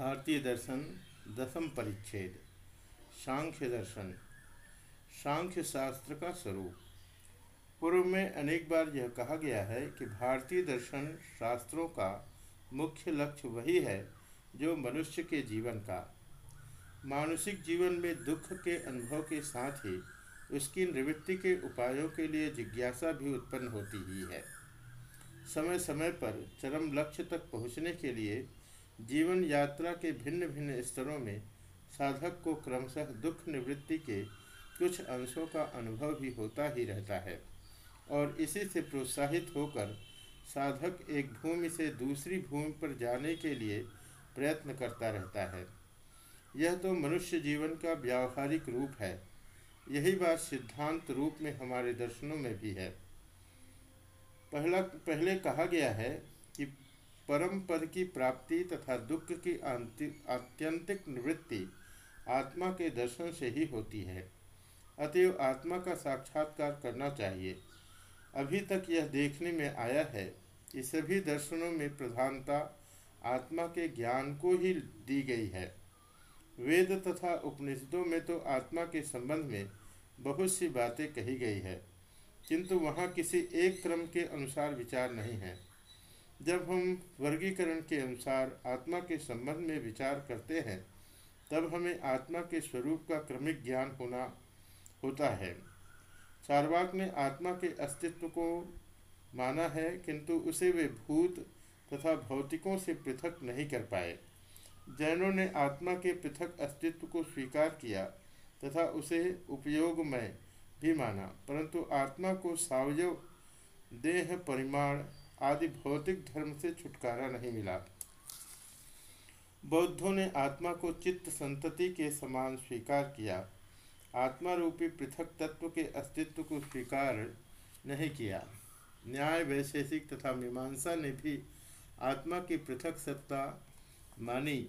भारतीय दर्शन, दसम परिच्छेद, सांख्य दर्शन, सांख्य शास्त्र का स्वरूप। पूर्व में अनेक बार यह कहा गया है कि भारतीय दर्शन शास्त्रों का मुख्य लक्ष्य वही है जो मनुष्य के जीवन का। मानसिक जीवन में दुख के अनुभव के साथ ही उसकी निवृत्ति के उपायों के लिए जिज्ञासा भी उत्पन्न होती ही है। समय समय पर चरम लक्ष्य तक पहुँचने के लिए जीवन यात्रा के भिन्न भिन्न स्तरों में साधक को क्रमशः दुख निवृत्ति के कुछ अंशों का अनुभव भी होता ही रहता है। और इसी से प्रोत्साहित होकर साधक एक भूमि से दूसरी भूमि पर जाने के लिए प्रयत्न करता रहता है। यह तो मनुष्य जीवन का व्यावहारिक रूप है। यही बात सिद्धांत रूप में हमारे दर्शनों में भी है। पहला, पहले कहा गया है कि परम पद की प्राप्ति तथा दुख की आत्यंतिक निवृत्ति आत्मा के दर्शन से ही होती है। अतएव आत्मा का साक्षात्कार करना चाहिए। अभी तक यह देखने में आया है कि सभी दर्शनों में प्रधानता आत्मा के ज्ञान को ही दी गई है। वेद तथा उपनिषदों में तो आत्मा के संबंध में बहुत सी बातें कही गई है, किंतु वहाँ किसी एक क्रम के अनुसार विचार नहीं है। जब हम वर्गीकरण के अनुसार आत्मा के संबंध में विचार करते हैं, तब हमें आत्मा के स्वरूप का क्रमिक ज्ञान होना होता है। चारवाक ने आत्मा के अस्तित्व को माना है, किंतु उसे वे भूत तथा भौतिकों से पृथक नहीं कर पाए। जैनों ने आत्मा के पृथक अस्तित्व को स्वीकार किया तथा उसे उपयोग में भी माना, परंतु आत्मा को सावयव देह परिमाण आदि भौतिक धर्म से छुटकारा नहीं मिला। बौद्धों ने आत्मा को चित्त संतति के समान स्वीकार किया। आत्मा रूपी पृथक तत्व के अस्तित्व को स्वीकार नहीं किया। न्याय, वैशेषिक तथा मीमांसा ने भी आत्मा की पृथक सत्ता मानी।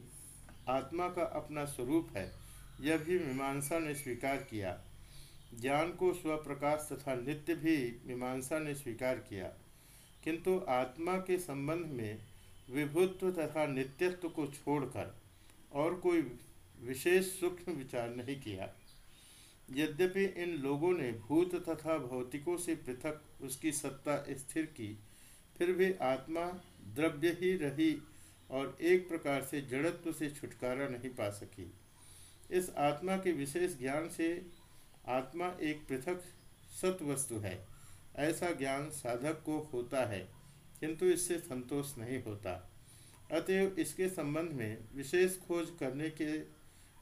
आत्मा का अपना स्वरूप है, यह भी मीमांसा ने स्वीकार किया। ज्ञान को स्वप्रकाश तथा नित्य भी मीमांसा ने स्वीकार किया। किंतु आत्मा के संबंध में विभुत्व तथा नित्यत्व को छोड़कर और कोई विशेष सूक्ष्म विचार नहीं किया। यद्यपि इन लोगों ने भूत तथा भौतिकों से पृथक उसकी सत्ता स्थिर की, फिर भी आत्मा द्रव्य ही रही और एक प्रकार से जड़त्व से छुटकारा नहीं पा सकी। इस आत्मा के विशेष ज्ञान से आत्मा एक पृथक सत्वस्तु है। ऐसा ज्ञान साधक को होता है, किंतु इससे संतोष नहीं होता। अतएव इसके संबंध में विशेष खोज करने के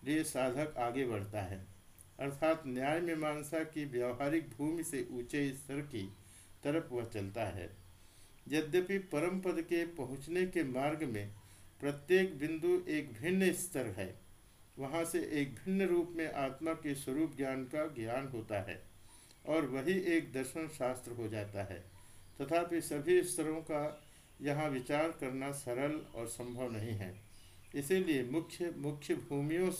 लिए साधक आगे बढ़ता है। अर्थात न्याय मीमांसा की व्यवहारिक भूमि से ऊँचे स्तर की तरफ़ वह चलता है। यद्यपि परम पद के पहुँचने के मार्ग में प्रत्येक बिंदु एक भिन्न स्तर है, वहाँ से एक भिन्न रूप में आत्मा के स्वरूप ज्ञान का ज्ञान होता है। और वही एक दर्शन शास्त्र हो जाता है। तथापि सभी स्तरों का यहाँ विचार करना सरल और संभव नहीं है। इसीलिए मुख्य मुख्य भूमियों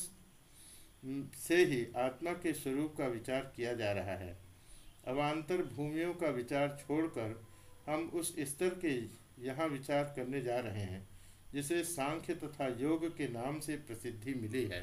से ही आत्मा के स्वरूप का विचार किया जा रहा है। अवान्तर भूमियों का विचार छोड़कर हम उस स्तर के यहाँ विचार करने जा रहे हैं, जिसे सांख्य तथा योग के नाम से प्रसिद्धि मिली है।